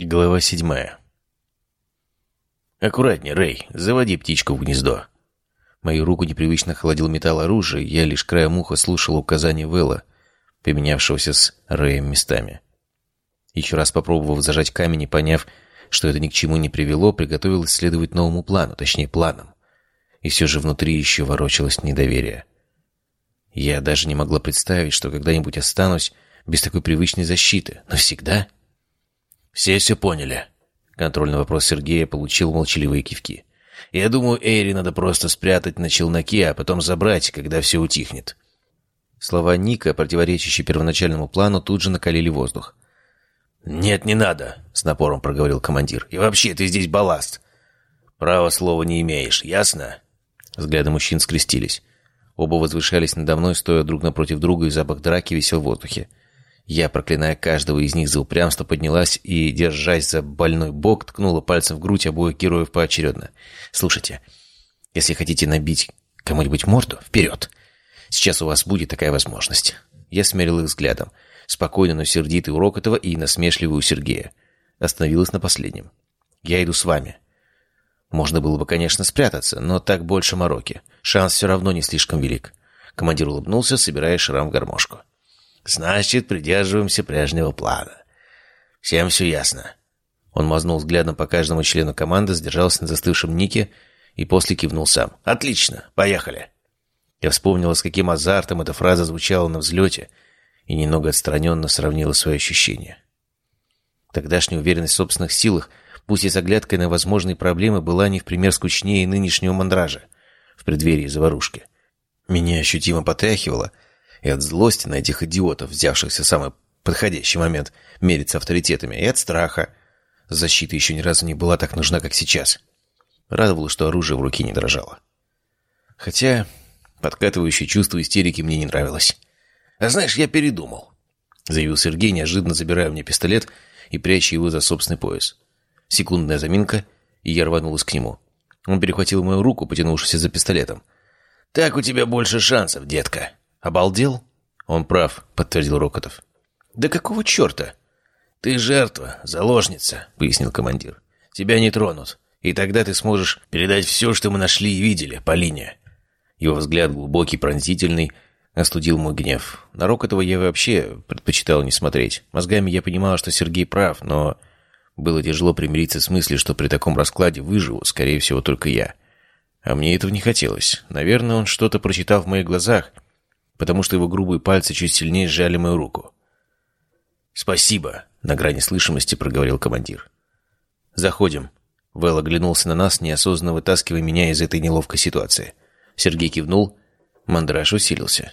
Глава седьмая. «Аккуратнее, Рэй, заводи птичку в гнездо». Мою руку непривычно холодил металл оружия, я лишь краем уха слушал указания Вэлла, поменявшегося с Рэем местами. Еще раз попробовав зажать камень и поняв, что это ни к чему не привело, приготовил исследовать новому плану, точнее планам. И все же внутри еще ворочалось недоверие. Я даже не могла представить, что когда-нибудь останусь без такой привычной защиты. Навсегда? «Все все поняли». Контрольный вопрос Сергея получил молчаливые кивки. «Я думаю, Эйри надо просто спрятать на челноке, а потом забрать, когда все утихнет». Слова Ника, противоречащие первоначальному плану, тут же накалили воздух. «Нет, не надо», — с напором проговорил командир. «И вообще, ты здесь балласт. Права слова не имеешь, ясно?» Взгляды мужчин скрестились. Оба возвышались надо мной, стоя друг напротив друга, и запах драки висел в воздухе. Я, проклиная каждого из них за упрямство, поднялась и, держась за больной бок, ткнула пальцем в грудь обоих героев поочередно. «Слушайте, если хотите набить кому-нибудь морду, вперед! Сейчас у вас будет такая возможность». Я смерил их взглядом. Спокойно, но сердитый у Рокотова и насмешливый у Сергея. Остановилась на последнем. «Я иду с вами». Можно было бы, конечно, спрятаться, но так больше мороки. Шанс все равно не слишком велик. Командир улыбнулся, собирая шрам в гармошку. Значит, придерживаемся прежнего плана. Всем все ясно. Он мазнул взглядом по каждому члену команды, сдержался на застывшем нике и после кивнул сам. «Отлично! Поехали!» Я вспомнила, с каким азартом эта фраза звучала на взлете, и немного отстраненно сравнила свои ощущения. Тогдашняя уверенность в собственных силах, пусть и с оглядкой на возможные проблемы, была не в пример скучнее нынешнего мандража в преддверии заварушки. Меня ощутимо потряхивало — и от злости на этих идиотов, взявшихся в самый подходящий момент мериться авторитетами, и от страха. Защита еще ни разу не была так нужна, как сейчас. Радовало, что оружие в руке не дрожало. Хотя подкатывающее чувство истерики мне не нравилось. «А знаешь, я передумал», — заявил Сергей, неожиданно забирая мне пистолет и пряча его за собственный пояс. Секундная заминка, и я рванулась к нему. Он перехватил мою руку, потянувшись за пистолетом. «Так у тебя больше шансов, детка», «Обалдел?» «Он прав», — подтвердил Рокотов. «Да какого черта?» «Ты жертва, заложница», — пояснил командир. «Тебя не тронут, и тогда ты сможешь передать все, что мы нашли и видели, Полине». Его взгляд глубокий, пронзительный, остудил мой гнев. На Рокотова я вообще предпочитал не смотреть. Мозгами я понимал, что Сергей прав, но было тяжело примириться с мыслью, что при таком раскладе выживу, скорее всего, только я. А мне этого не хотелось. Наверное, он что-то прочитал в моих глазах — потому что его грубые пальцы чуть сильнее сжали мою руку. «Спасибо», — на грани слышимости проговорил командир. «Заходим». Вэл оглянулся на нас, неосознанно вытаскивая меня из этой неловкой ситуации. Сергей кивнул. Мандраж усилился.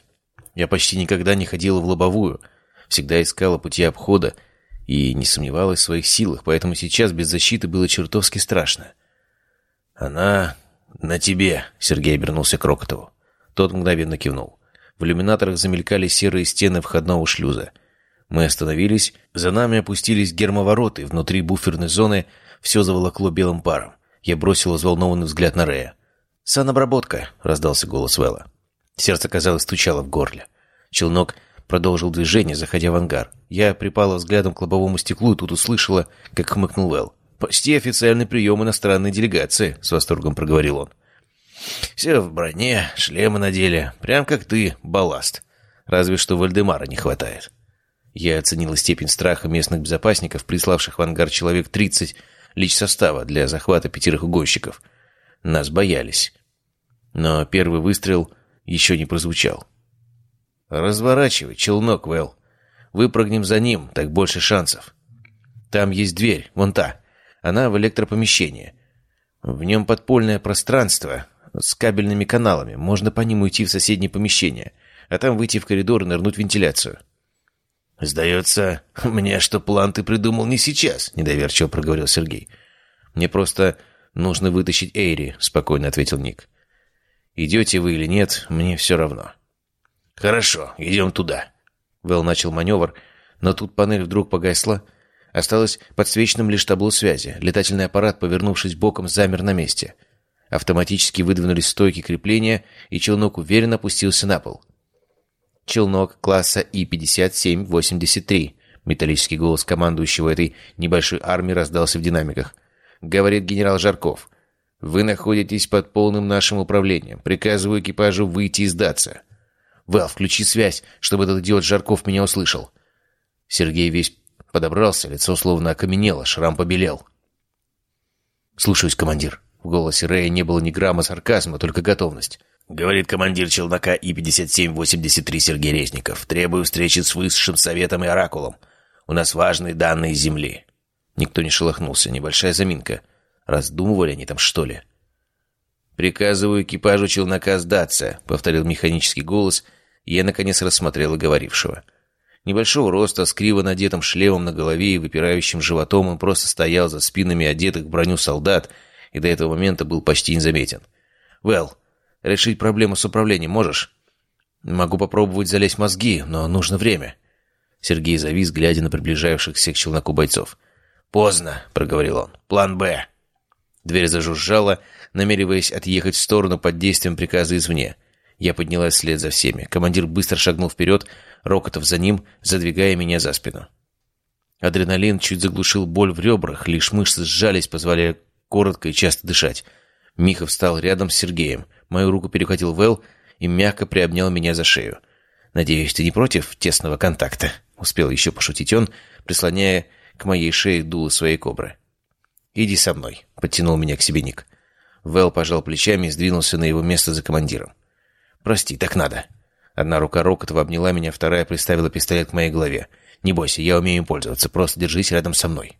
Я почти никогда не ходила в лобовую, всегда искала пути обхода и не сомневалась в своих силах, поэтому сейчас без защиты было чертовски страшно. «Она на тебе», — Сергей обернулся к Рокотову. Тот мгновенно кивнул. В иллюминаторах замелькали серые стены входного шлюза. Мы остановились, за нами опустились гермовороты, внутри буферной зоны все заволокло белым паром. Я бросил взволнованный взгляд на Рея. «Санобработка», — раздался голос Вэлла. Сердце, казалось, стучало в горле. Челнок продолжил движение, заходя в ангар. Я припала взглядом к лобовому стеклу и тут услышала, как хмыкнул Вэл. «Почти официальный прием иностранной делегации», — с восторгом проговорил он. Все в броне, шлемы надели. Прям как ты, балласт. Разве что Вальдемара не хватает. Я оценила степень страха местных безопасников, приславших в ангар человек 30 лич состава для захвата пятерых угонщиков. Нас боялись. Но первый выстрел еще не прозвучал. «Разворачивай, челнок, Вэл. Выпрыгнем за ним, так больше шансов. Там есть дверь, вон та. Она в электропомещении. В нем подпольное пространство, с кабельными каналами. Можно по ним уйти в соседнее помещение, а там выйти в коридор и нырнуть в вентиляцию. «Сдается мне, что план ты придумал не сейчас», — недоверчиво проговорил Сергей. «Мне просто нужно вытащить Эйри», — спокойно ответил Ник. «Идете вы или нет, мне все равно». «Хорошо, идем туда». Вэл начал маневр, но тут панель вдруг погасла. Осталось подсвеченным лишь табло связи. Летательный аппарат, повернувшись боком, замер на месте. Автоматически выдвинулись стойки крепления, и челнок уверенно опустился на пол. «Челнок класса И-57-83», — Металлический голос командующего этой небольшой армией раздался в динамиках. «Говорит генерал Жарков. Вы находитесь под полным нашим управлением. Приказываю экипажу выйти и сдаться. Вэл, включи связь, чтобы этот идиот Жарков меня услышал». Сергей весь подобрался, лицо словно окаменело, шрам побелел. «Слушаюсь, командир». В голосе Рэя не было ни грамма сарказма, только готовность. «Говорит командир челнока И-5783 Сергей Резников. Требую встречи с высшим советом и оракулом. У нас важные данные Земли». Никто не шелохнулся, небольшая заминка. Раздумывали они там, что ли? «Приказываю экипажу челнока сдаться», — повторил механический голос, и я, наконец, рассмотрел говорившего. Небольшого роста, с криво надетым шлемом на голове и выпирающим животом, он просто стоял за спинами одетых в броню солдат и до этого момента был почти незаметен. «Вэл, решить проблему с управлением можешь?» «Могу попробовать залезть мозги, но нужно время». Сергей завис, глядя на приближающихся к челноку бойцов. «Поздно», — проговорил он. «План «Б». Дверь зажужжала, намереваясь отъехать в сторону под действием приказа извне. Я поднялась вслед за всеми. Командир быстро шагнул вперед, Рокотов за ним, задвигая меня за спину. Адреналин чуть заглушил боль в ребрах, лишь мышцы сжались, позволяя коротко и часто дышать. Миха встал рядом с Сергеем. Мою руку перехватил Вэл и мягко приобнял меня за шею. «Надеюсь, ты не против тесного контакта?» Успел еще пошутить он, прислоняя к моей шее дуло своей кобры. «Иди со мной», — подтянул меня к себе Ник. Вэл пожал плечами и сдвинулся на его место за командиром. «Прости, так надо». Одна рука Рокотова обняла меня, вторая приставила пистолет к моей голове. «Не бойся, я умею им пользоваться, просто держись рядом со мной».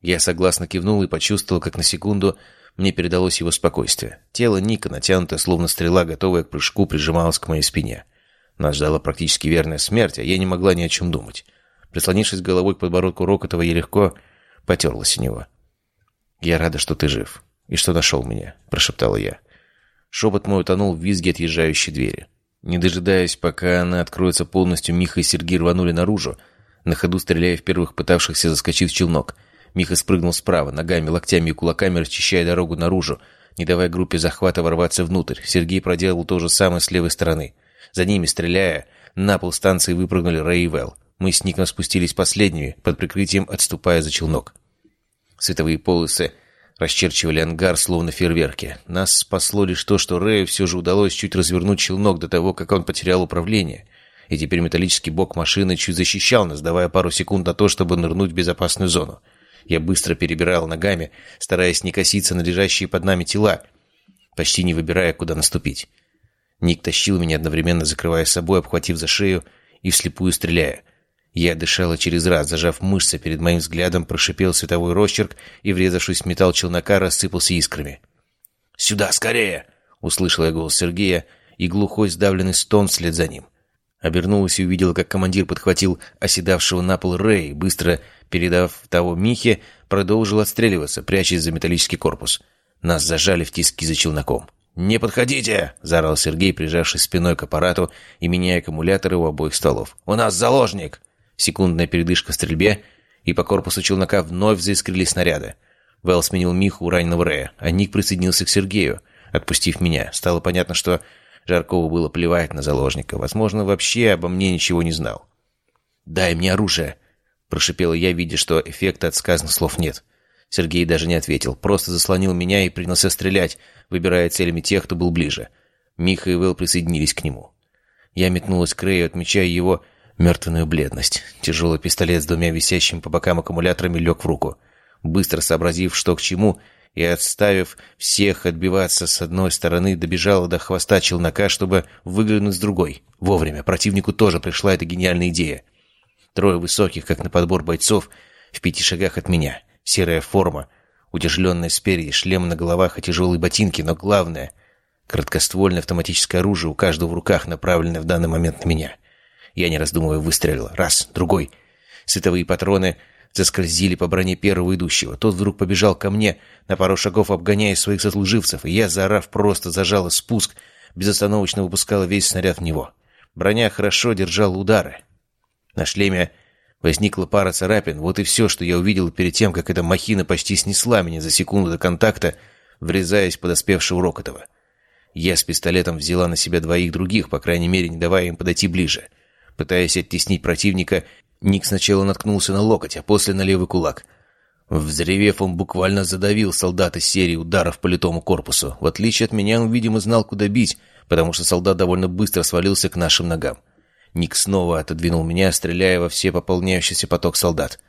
Я согласно кивнул и почувствовал, как на секунду мне передалось его спокойствие. Тело Ника, натянутое словно стрела, готовое к прыжку, прижималось к моей спине. Нас ждала практически верная смерть, а я не могла ни о чем думать. Прислонившись головой к подбородку Рокотова, я легко потерлась о него. «Я рада, что ты жив. И что нашел меня», — прошептала я. Шепот мой утонул в визге отъезжающей двери. Не дожидаясь, пока она откроется полностью, Миха и Сергей рванули наружу, на ходу стреляя в первых пытавшихся заскочить в челнок. Миха спрыгнул справа, ногами, локтями и кулаками расчищая дорогу наружу, не давая группе захвата ворваться внутрь. Сергей проделал то же самое с левой стороны. За ними, стреляя, на пол станции выпрыгнули Рэй и Вэл. Мы с Ником спустились последними, под прикрытием отступая за челнок. Световые полосы расчерчивали ангар, словно фейерверки. Нас спасло лишь то, что Рэю все же удалось чуть развернуть челнок до того, как он потерял управление. И теперь металлический бок машины чуть защищал нас, давая пару секунд на то, чтобы нырнуть в безопасную зону. Я быстро перебирал ногами, стараясь не коситься на лежащие под нами тела, почти не выбирая, куда наступить. Ник тащил меня, одновременно закрывая собой, обхватив за шею и вслепую стреляя. Я дышала через раз, зажав мышцы, перед моим взглядом прошипел световой росчерк и, врезавшись в металл челнока, рассыпался искрами. «Сюда, скорее!» — услышал я голос Сергея и глухой сдавленный стон вслед за ним. Обернулась и увидела, как командир подхватил оседавшего на пол Рэй, быстро передав того Михе, продолжил отстреливаться, прячась за металлический корпус. Нас зажали в тиски за челноком. «Не подходите!» — заорал Сергей, прижавшись спиной к аппарату и меняя аккумуляторы у обоих столов. «У нас заложник!» Секундная передышка в стрельбе, и по корпусу челнока вновь заискрили снаряды. Вэл сменил Миху у раненого Рея, а Ник присоединился к Сергею, отпустив меня. Стало понятно, что Жаркову было плевать на заложника. Возможно, вообще обо мне ничего не знал. «Дай мне оружие!» — прошипела я, видя, что эффекта от сказанных слов нет. Сергей даже не ответил, просто заслонил меня и принялся стрелять, выбирая целями тех, кто был ближе. Миха и Вэл присоединились к нему. Я метнулась к Рэю, отмечая его мертвенную бледность. Тяжелый пистолет с двумя висящими по бокам аккумуляторами лег в руку. Быстро сообразив, что к чему, и отставив всех отбиваться с одной стороны, добежала до хвоста челнока, чтобы выглянуть с другой. Вовремя противнику тоже пришла эта гениальная идея. Трое высоких, как на подбор бойцов, в пяти шагах от меня. Серая форма, утяжеленная спереди, шлем на головах и тяжелые ботинки, но главное — краткоствольное автоматическое оружие у каждого в руках, направленное в данный момент на меня. Я, не раздумывая, выстрелил. Раз, другой. Световые патроны заскользили по броне первого идущего. Тот вдруг побежал ко мне, на пару шагов обгоняя своих сослуживцев, и я, заорав, просто зажала спуск, безостановочно выпускала весь снаряд в него. Броня хорошо держала удары. На шлеме возникла пара царапин. Вот и все, что я увидел перед тем, как эта махина почти снесла меня за секунду до контакта, врезаясь подоспевшего Рокотова. Я с пистолетом взяла на себя двоих других, по крайней мере, не давая им подойти ближе. Пытаясь оттеснить противника, Ник сначала наткнулся на локоть, а после на левый кулак. Взревев, он буквально задавил солдата серии ударов по литому корпусу. В отличие от меня, он, видимо, знал, куда бить, потому что солдат довольно быстро свалился к нашим ногам. Ник снова отодвинул меня, стреляя во все пополняющийся поток солдат.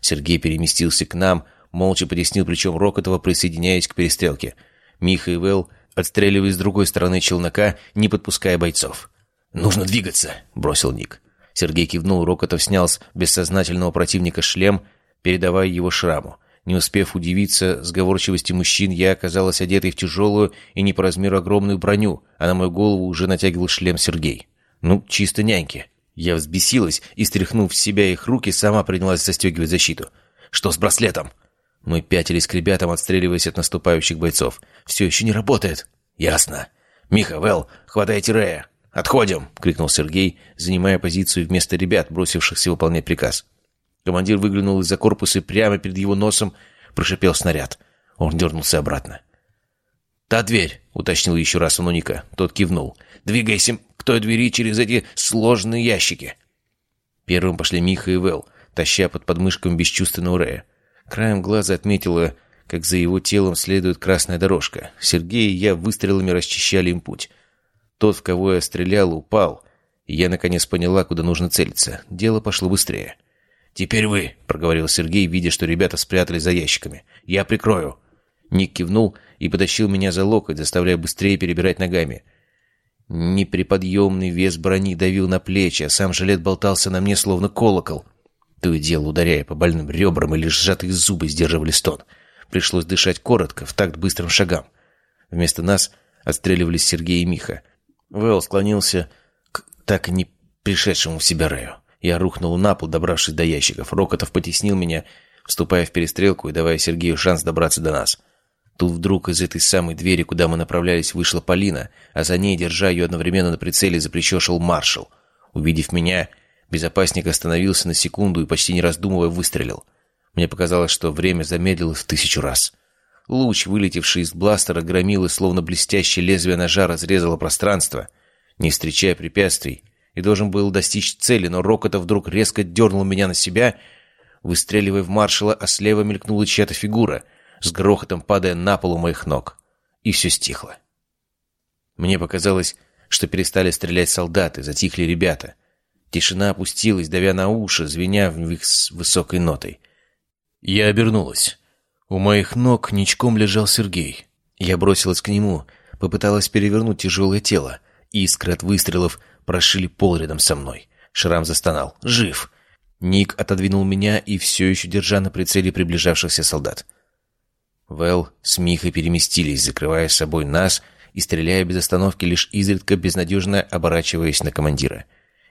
Сергей переместился к нам, молча потеснил плечом Рокотова, присоединяясь к перестрелке. Миха и Вэл отстреливаясь с другой стороны челнока, не подпуская бойцов. «Нужно двигаться!» — бросил Ник. Сергей кивнул, Рокотов снял с бессознательного противника шлем, передавая его шраму. Не успев удивиться сговорчивости мужчин, я оказалась одетой в тяжелую и не по размеру огромную броню, а на мою голову уже натягивал шлем Сергей. Ну, чисто няньки. Я взбесилась и, стряхнув с себя их руки, сама принялась застегивать защиту. «Что с браслетом?» Мы пятились к ребятам, отстреливаясь от наступающих бойцов. «Все еще не работает!» «Ясно. Миха, Вэл, хватайте Рея!» «Отходим!» — крикнул Сергей, занимая позицию вместо ребят, бросившихся выполнять приказ. Командир выглянул из-за корпуса и прямо перед его носом прошипел снаряд. Он дернулся обратно. «Та дверь!» — уточнил еще раз он. Тот кивнул. «Двигайся к той двери через эти сложные ящики!» Первым пошли Миха и Вэл, таща под подмышком бесчувственного Рея. Краем глаза отметила, как за его телом следует красная дорожка. Сергей и я выстрелами расчищали им путь. Тот, в кого я стрелял, упал, и я наконец поняла, куда нужно целиться. Дело пошло быстрее. «Теперь вы», — проговорил Сергей, видя, что ребята спрятались за ящиками. «Я прикрою». Ник кивнул и потащил меня за локоть, заставляя быстрее перебирать ногами. Неприподъемный вес брони давил на плечи, а сам жилет болтался на мне, словно колокол. То и дело, ударяя по больным ребрам, или сжатые зубы сдерживали стон. Пришлось дышать коротко, в такт быстрым шагам. Вместо нас отстреливались Сергей и Миха. Вэл склонился к так и не пришедшему в себя Рэю. Я рухнул на пол, добравшись до ящиков. Рокотов потеснил меня, вступая в перестрелку и давая Сергею шанс добраться до нас. Тут вдруг из этой самой двери, куда мы направлялись, вышла Полина, а за ней, держа ее одновременно на прицеле, запричешил маршал. Увидев меня, безопасник остановился на секунду и, почти не раздумывая, выстрелил. Мне показалось, что время замедлилось в тысячу раз. Луч, вылетевший из бластера, громил и словно блестящее лезвие ножа разрезало пространство, не встречая препятствий, и должен был достичь цели, но Рокота вдруг резко дернул меня на себя, выстреливая в маршала, а слева мелькнула чья-то фигура, с грохотом падая на пол у моих ног. И все стихло. Мне показалось, что перестали стрелять солдаты, затихли ребята. Тишина опустилась, давя на уши, звеня в них с высокой нотой. Я обернулась. У моих ног ничком лежал Сергей. Я бросилась к нему, попыталась перевернуть тяжелое тело. Искры от выстрелов прошили пол рядом со мной. Шрам застонал. «Жив!» Ник отодвинул меня и все еще держа на прицеле приближавшихся солдат. Вэл с Михой переместились, закрывая с собой нас и стреляя без остановки, лишь изредка безнадежно оборачиваясь на командира.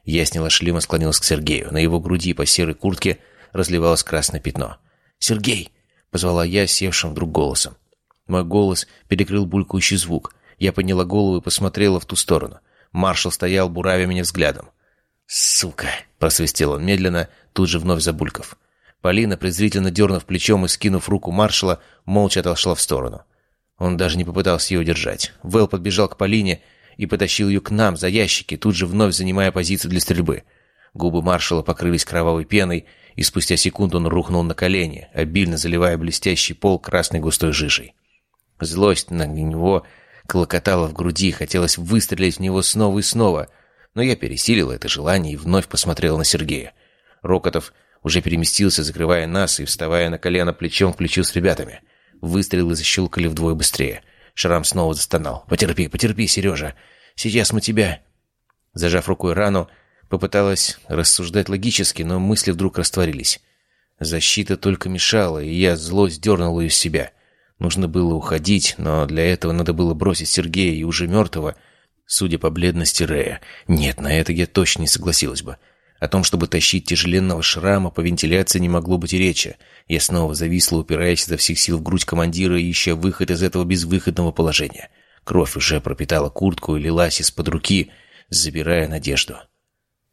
Я сняла шлем и склонилась к Сергею. На его груди по серой куртке разливалось красное пятно. «Сергей!» — позвала я севшим вдруг голосом. Мой голос перекрыл булькающий звук. Я подняла голову и посмотрела в ту сторону. Маршал стоял, буравя меня взглядом. «Сука!» — просвистел он медленно, тут же вновь забульков. Полина, презрительно дернув плечом и скинув руку маршала, молча отошла в сторону. Он даже не попытался ее удержать. Вэл подбежал к Полине и потащил ее к нам за ящики, тут же вновь занимая позицию для стрельбы. Губы маршала покрылись кровавой пеной, и спустя секунду он рухнул на колени, обильно заливая блестящий пол красной густой жижей. Злость на него клокотала в груди, хотелось выстрелить в него снова и снова, но я пересилил это желание и вновь посмотрел на Сергея. Рокотов уже переместился, закрывая нас и вставая на колено плечом к плечу с ребятами. Выстрелы защелкали вдвое быстрее. Шрам снова застонал. «Потерпи, потерпи, Сережа! Сейчас мы тебя...» Зажав рукой рану, Попыталась рассуждать логически, но мысли вдруг растворились. Защита только мешала, и я зло сдернул ее из себя. Нужно было уходить, но для этого надо было бросить Сергея и уже мертвого, судя по бледности Рея. Нет, на это я точно не согласилась бы. О том, чтобы тащить тяжеленного шрама по вентиляции не могло быть и речи. Я снова зависла, упираясь изо всех сил в грудь командира ища выход из этого безвыходного положения. Кровь уже пропитала куртку и лилась из-под руки, забирая надежду.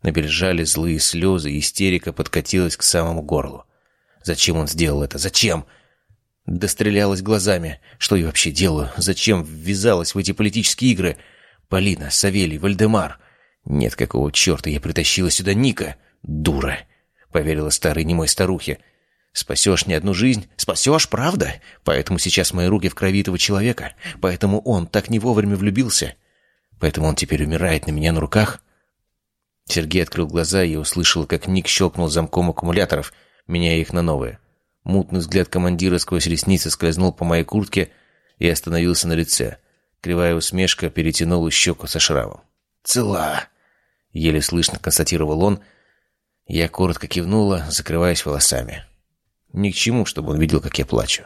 Набежали злые слезы, и истерика подкатилась к самому горлу. Зачем он сделал это? Зачем? Дострелялась глазами. Что я вообще делаю? Зачем ввязалась в эти политические игры? Полина, Савелий, Вальдемар. «Нет, какого черта я притащила сюда Ника? Дура!» — поверила старой немой старухе. «Спасешь не одну жизнь? Спасешь, правда? Поэтому сейчас мои руки в крови этого человека. Поэтому он так не вовремя влюбился. Поэтому он теперь умирает на меня на руках?» Сергей открыл глаза и услышал, как Ник щелкнул замком аккумуляторов, меняя их на новые. Мутный взгляд командира сквозь ресницы скользнул по моей куртке и остановился на лице. Кривая усмешка перетянула щеку со шрамом. «Цела!» — еле слышно констатировал он. Я коротко кивнула, закрываясь волосами. Ни к чему, чтобы он видел, как я плачу.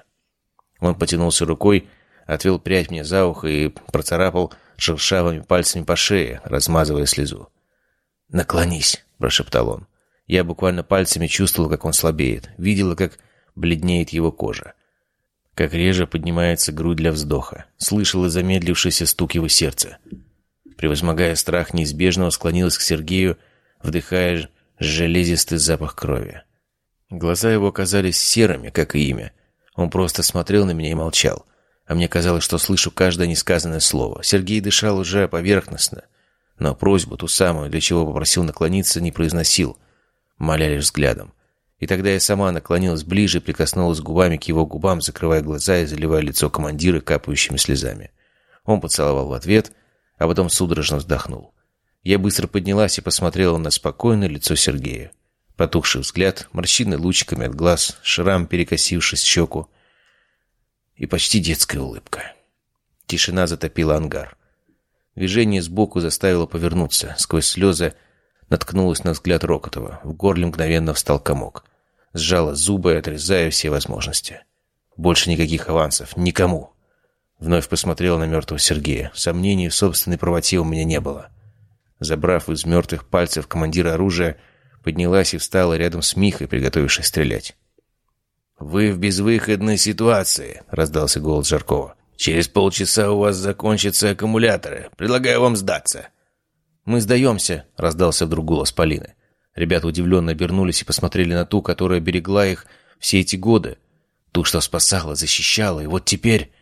Он потянулся рукой, отвел прядь мне за ухо и процарапал шершавыми пальцами по шее, размазывая слезу. «Наклонись», — прошептал он. Я буквально пальцами чувствовал, как он слабеет, видела, как бледнеет его кожа, как реже поднимается грудь для вздоха, слышала замедлившийся стук его сердца. Превозмогая страх неизбежного, склонилась к Сергею, вдыхая железистый запах крови. Глаза его казались серыми, как и имя. Он просто смотрел на меня и молчал. А мне казалось, что слышу каждое несказанное слово. Сергей дышал уже поверхностно, но просьбу, ту самую, для чего попросил наклониться, не произносил, моля лишь взглядом. И тогда я сама наклонилась ближе и прикоснулась губами к его губам, закрывая глаза и заливая лицо командира капающими слезами. Он поцеловал в ответ, а потом судорожно вздохнул. Я быстро поднялась и посмотрела на спокойное лицо Сергея. Потухший взгляд, морщины лучиками от глаз, шрам, перекосившись щеку, и почти детская улыбка. Тишина затопила ангар. Движение сбоку заставило повернуться. Сквозь слезы наткнулась на взгляд Рокотова. В горле мгновенно встал комок. Сжала зубы, отрезая все возможности. Больше никаких авансов. Никому. Вновь посмотрела на мертвого Сергея. Сомнений в собственной правоте у меня не было. Забрав из мертвых пальцев командира оружия, поднялась и встала рядом с Михой, приготовившись стрелять. «Вы в безвыходной ситуации», — раздался голос Жаркова. Через полчаса у вас закончатся аккумуляторы. Предлагаю вам сдаться». «Мы сдаемся», — раздался вдруг голос Полины. Ребята удивленно обернулись и посмотрели на ту, которая берегла их все эти годы. Ту, что спасала, защищала, и вот теперь...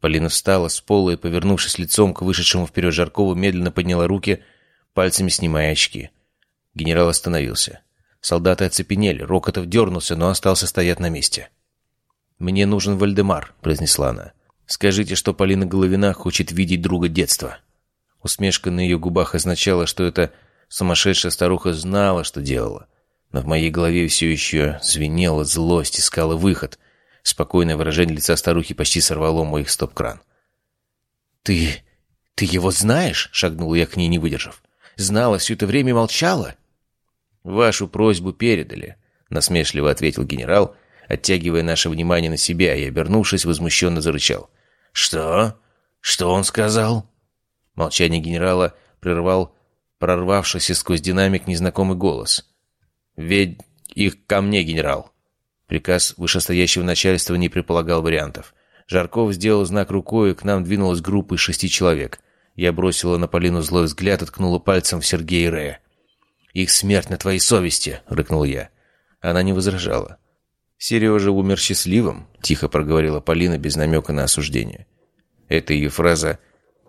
Полина встала с пола и, повернувшись лицом к вышедшему вперед Жаркову, медленно подняла руки, пальцами снимая очки. Генерал остановился. Солдаты оцепенели, Рокотов дернулся, но остался стоять на месте. «Мне нужен Вальдемар», — произнесла она. Скажите, что Полина Головина хочет видеть друга детства». Усмешка на ее губах означала, что эта сумасшедшая старуха знала, что делала. Но в моей голове все еще звенела злость, искала выход. Спокойное выражение лица старухи почти сорвало мой стоп-кран. «Ты... ты его знаешь?» — шагнул я к ней, не выдержав. «Знала, все это время молчала?» «Вашу просьбу передали», — насмешливо ответил генерал, оттягивая наше внимание на себя, и, обернувшись, возмущенно зарычал. «Что? Что он сказал?» Молчание генерала прервал прорвавшийся сквозь динамик незнакомый голос. «Ведь их ко мне, генерал!» Приказ вышестоящего начальства не предполагал вариантов. Жарков сделал знак рукой, и к нам двинулась группа из шести человек. Я бросила на Полину злой взгляд и ткнула пальцем в Сергея Рея. «Их смерть на твоей совести!» — рыкнул я. Она не возражала. «Сережа умер счастливым», — тихо проговорила Полина без намека на осуждение. Эта ее фраза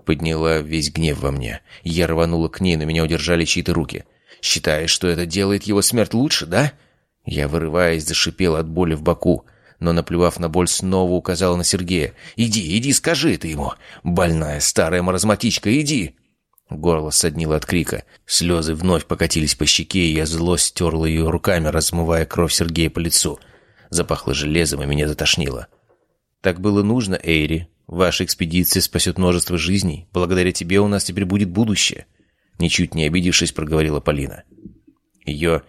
подняла весь гнев во мне. Я рванула к ней, но меня удержали чьи-то руки. «Считаешь, что это делает его смерть лучше, да?» Я, вырываясь, зашипела от боли в боку, но, наплевав на боль, снова указала на Сергея. «Иди, иди, скажи ты ему! Больная старая маразматичка, иди!» Горло соднило от крика. Слезы вновь покатились по щеке, и я зло стерла ее руками, размывая кровь Сергея по лицу. Запахло железом, и меня затошнило. «Так было нужно, Эйри. Ваша экспедиция спасет множество жизней. Благодаря тебе у нас теперь будет будущее». Ничуть не обидевшись, проговорила Полина. Ее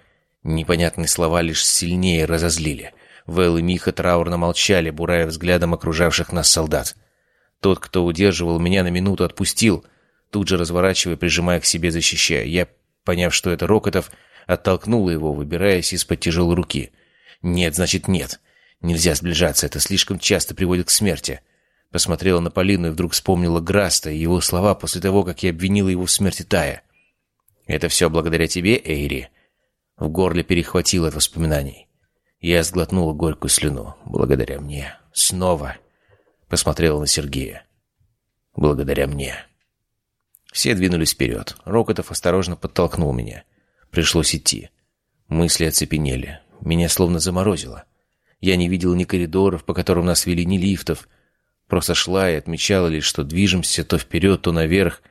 непонятные слова лишь сильнее разозлили. Вэл и Миха траурно молчали, бурая взглядом окружавших нас солдат. Тот, кто удерживал меня на минуту, отпустил, тут же разворачивая, прижимая к себе, защищая. Я, поняв, что это Рокотов, оттолкнула его, выбираясь из-под тяжелой руки — «Нет, значит нет. Нельзя сближаться, это слишком часто приводит к смерти». Посмотрела на Полину и вдруг вспомнила Граста и его слова после того, как я обвинила его в смерти Тая. «Это все благодаря тебе, Эйри?» В горле перехватило от воспоминаний. Я сглотнула горькую слюну. «Благодаря мне. Снова». Посмотрела на Сергея. «Благодаря мне». Все двинулись вперед. Рокотов осторожно подтолкнул меня. Пришлось идти. Мысли оцепенели. Меня словно заморозило. Я не видел ни коридоров, по которым нас вели, ни лифтов. Просто шла и отмечала лишь, что движемся то вперед, то наверх,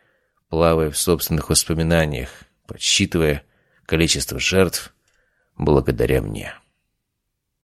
плавая в собственных воспоминаниях, подсчитывая количество жертв благодаря мне.